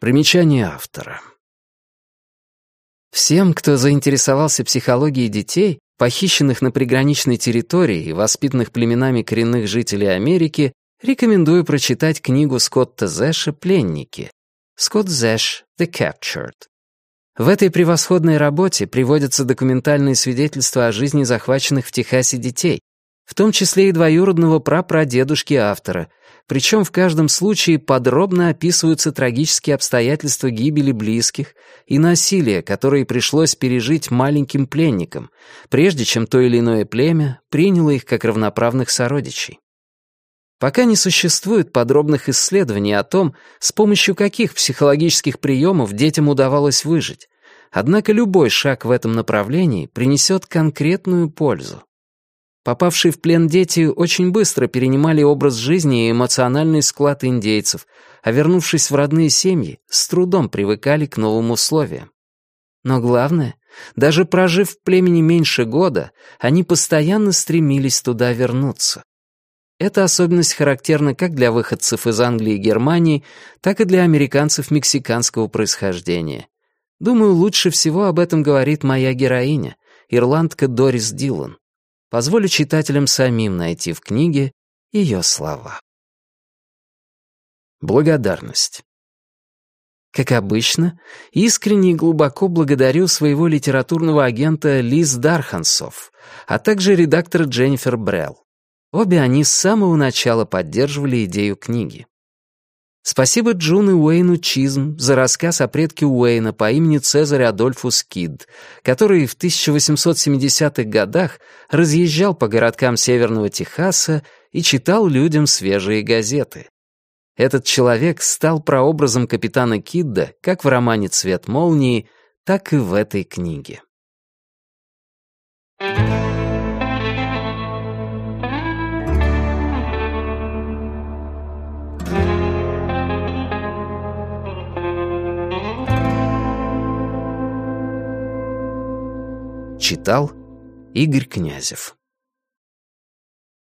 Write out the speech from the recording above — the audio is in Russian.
Примечание автора. Всем, кто заинтересовался психологией детей, похищенных на приграничной территории и воспитанных племенами коренных жителей Америки, рекомендую прочитать книгу Скотта Зэша «Пленники». Скотт Зэш «The Captured». В этой превосходной работе приводятся документальные свидетельства о жизни захваченных в Техасе детей, в том числе и двоюродного прапрадедушки автора, причем в каждом случае подробно описываются трагические обстоятельства гибели близких и насилия, которые пришлось пережить маленьким пленникам, прежде чем то или иное племя приняло их как равноправных сородичей. Пока не существует подробных исследований о том, с помощью каких психологических приемов детям удавалось выжить, однако любой шаг в этом направлении принесет конкретную пользу. Попавшие в плен дети очень быстро перенимали образ жизни и эмоциональный склад индейцев, а вернувшись в родные семьи, с трудом привыкали к новым условиям. Но главное, даже прожив в племени меньше года, они постоянно стремились туда вернуться. Эта особенность характерна как для выходцев из Англии и Германии, так и для американцев мексиканского происхождения. Думаю, лучше всего об этом говорит моя героиня, ирландка Дорис Дилан. Позволю читателям самим найти в книге ее слова. Благодарность. Как обычно, искренне и глубоко благодарю своего литературного агента Лиз Дархансов, а также редактора Дженнифер Брелл. Обе они с самого начала поддерживали идею книги. Спасибо Джун и Уэйну Чизм за рассказ о предке Уэйна по имени Цезарь Адольфус Кид, который в 1870-х годах разъезжал по городкам Северного Техаса и читал людям свежие газеты. Этот человек стал прообразом капитана Кидда как в романе «Цвет молнии», так и в этой книге. Читал Игорь Князев